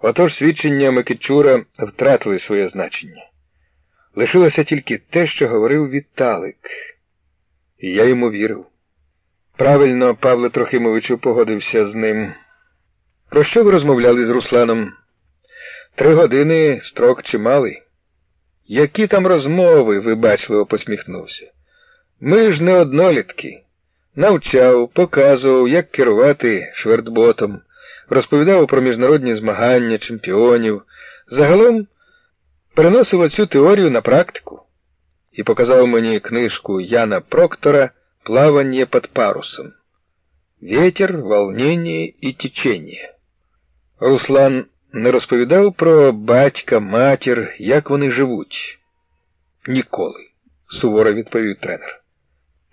Отож свідчення Микичура втратили своє значення. Лишилося тільки те, що говорив Віталик, і я йому вірив. Правильно, Павло Трохимовичу погодився з ним. Про що ви розмовляли з Русланом? Три години строк чималий. Які там розмови, вибачливо посміхнувся. Ми ж не однолітки. Навчав, показував, як керувати швертботом, розповідав про міжнародні змагання, чемпіонів. Загалом переносив цю теорію на практику і показав мені книжку Яна Проктора «Плавання під парусом. Ветер, волнение і течение. Руслан не розповідав про батька, матір, як вони живуть. Ніколи, суворо відповів тренер.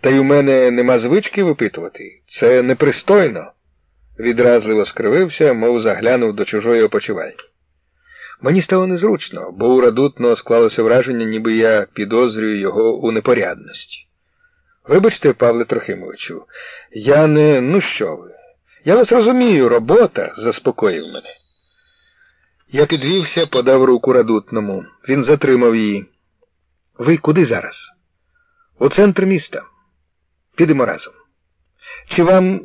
Та й у мене нема звички випитувати. Це непристойно. Відразливо скривився, мов заглянув до чужої опочивальні. Мені стало незручно, бо у радутно склалося враження, ніби я підозрюю його у непорядності. Вибачте, Павле Трохимовичу, я не. ну що ви? Я вас розумію, робота заспокоїв мене. Я підвівся, подав руку радутному. Він затримав її. Ви куди зараз? У центр міста. Підемо разом. Чи вам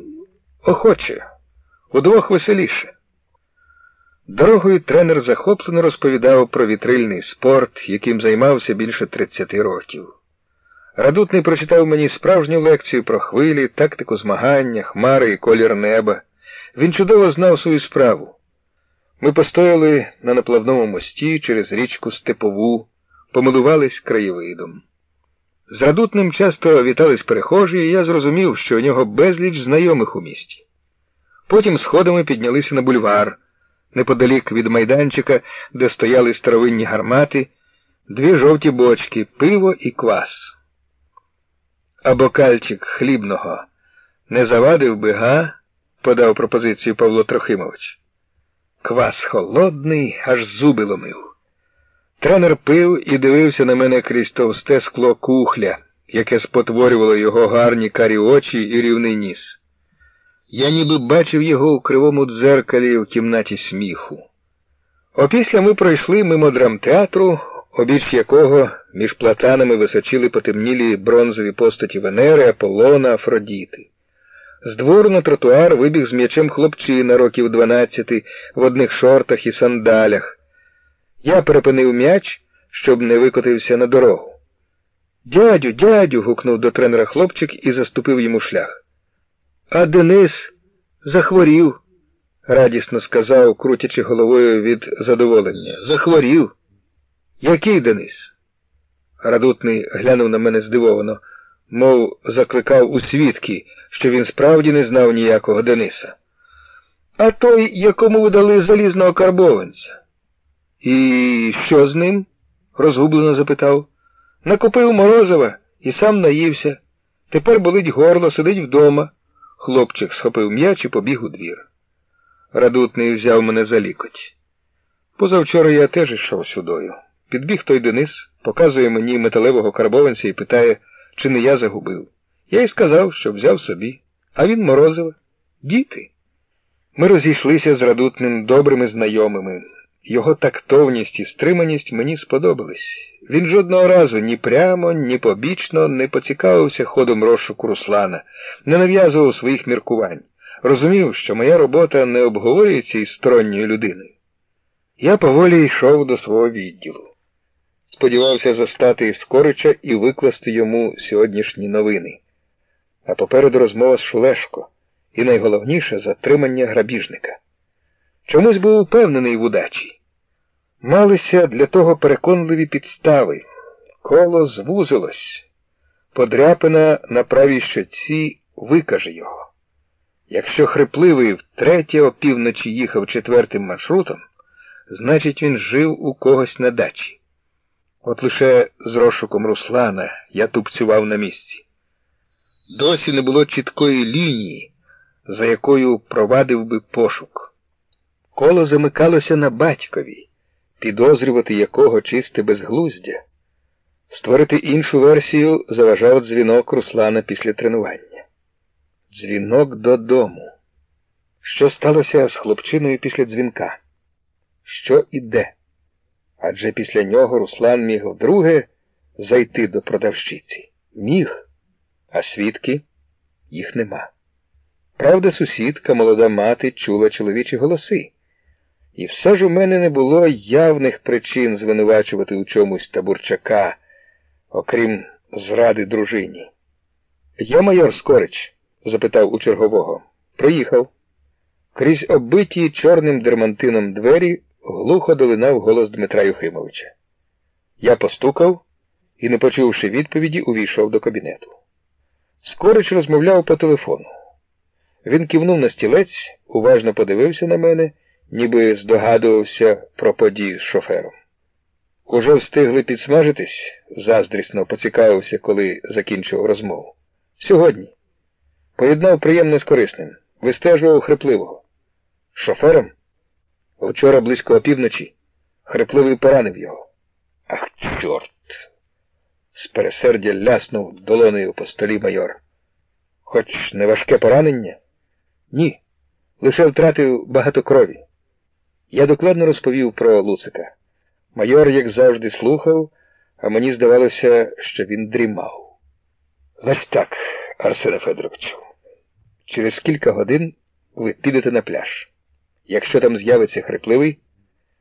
охоче? Удвох веселіше. Дорогою тренер захоплено розповідав про вітрильний спорт, яким займався більше 30 років. Радутний прочитав мені справжню лекцію про хвилі, тактику змагання, хмари і колір неба. Він чудово знав свою справу. Ми постояли на наплавному мості через річку Степову, помилувались краєвидом. З радутним часто вітались перехожі, і я зрозумів, що у нього безліч знайомих у місті. Потім сходами піднялися на бульвар, неподалік від майданчика, де стояли старовинні гармати, дві жовті бочки, пиво і квас. А бокальчик хлібного не завадив би, га? подав пропозицію Павло Трохимович. Квас холодний, аж зуби ломив. Тренер пив і дивився на мене крізь товсте скло кухля, яке спотворювало його гарні карі очі і рівний ніс. Я ніби бачив його у кривому дзеркалі в кімнаті сміху. Опісля ми пройшли мимо драмтеатру, обіч якого між платанами височили потемнілі бронзові постаті Венери, Аполлона, Афродіти. З двору на тротуар вибіг з м'ячем хлопчина років дванадцяти в одних шортах і сандалях. Я перепинив м'яч, щоб не викотився на дорогу. Дядю, дядю. гукнув до тренера хлопчик і заступив йому шлях. А Денис захворів, радісно сказав, крутячи головою від задоволення. Захворів. Який Денис? Радутний глянув на мене здивовано, мов закликав у свідки, що він справді не знав ніякого Дениса. А той, якому ви дали залізного карбованця. І що з ним? розгублено запитав. Накупив морозива і сам наївся. Тепер болить горло, сидить вдома. Хлопчик схопив м'яч і побіг у двір. Радутний взяв мене за лікоть. Позавчора я теж йшов сюдою. Підбіг той Денис, показує мені металевого карбованця і питає, чи не я загубив. Я й сказав, що взяв собі, а він морозив. Діти. Ми розійшлися з радутним добрими знайомими. Його тактовність і стриманість мені сподобались. Він жодного разу ні прямо, ні побічно не поцікавився ходом розшуку Руслана, не нав'язував своїх міркувань. Розумів, що моя робота не обговорюється із сторонньою людиною. Я поволі йшов до свого відділу. Сподівався застати Іскорича і викласти йому сьогоднішні новини. А попереду розмова з Шулешко і найголовніше затримання грабіжника. Чомусь був упевнений в удачі. Малися для того переконливі підстави. Коло звузилось. Подряпина на правій щоці викаже його. Якщо хрипливий втретє опівночі їхав четвертим маршрутом, значить він жив у когось на дачі. От лише з розшуком Руслана я тупцював на місці. Досі не було чіткої лінії, за якою провадив би пошук. Коло замикалося на батькові, підозрювати якого чисте безглуздя. Створити іншу версію заважав дзвінок Руслана після тренування. Дзвінок додому. Що сталося з хлопчиною після дзвінка? що і де. Адже після нього Руслан міг вдруге зайти до продавщиці. Міг, а свідки їх нема. Правда, сусідка, молода мати, чула чоловічі голоси. І все ж у мене не було явних причин звинувачувати у чомусь табурчака, окрім зради дружині. Я майор Скорич? запитав у чергового. Приїхав. Крізь оббиті чорним дермантином двері глухо долинав голос Дмитра Юхимовича. Я постукав і, не почувши відповіді, увійшов до кабінету. Скорич розмовляв по телефону. Він кивнув на стілець, уважно подивився на мене, ніби здогадувався про події з шофером. Уже встигли підсмажитись? заздрісно поцікавився, коли закінчив розмову. Сьогодні. Поєднав приємне з корисним, вистежував хрипливого. Шофером? Вчора близько опівночі. Хрипливий поранив його. Ах, чорт! З пересердя ляснув долонею по столі майор. Хоч не важке поранення? Ні. Лише втратив багато крові. Я докладно розповів про Луцика. Майор, як завжди, слухав, а мені здавалося, що він дрімав. Значить так, Арсена Федоровичу, через кілька годин ви підете на пляж. Якщо там з'явиться хрипливий,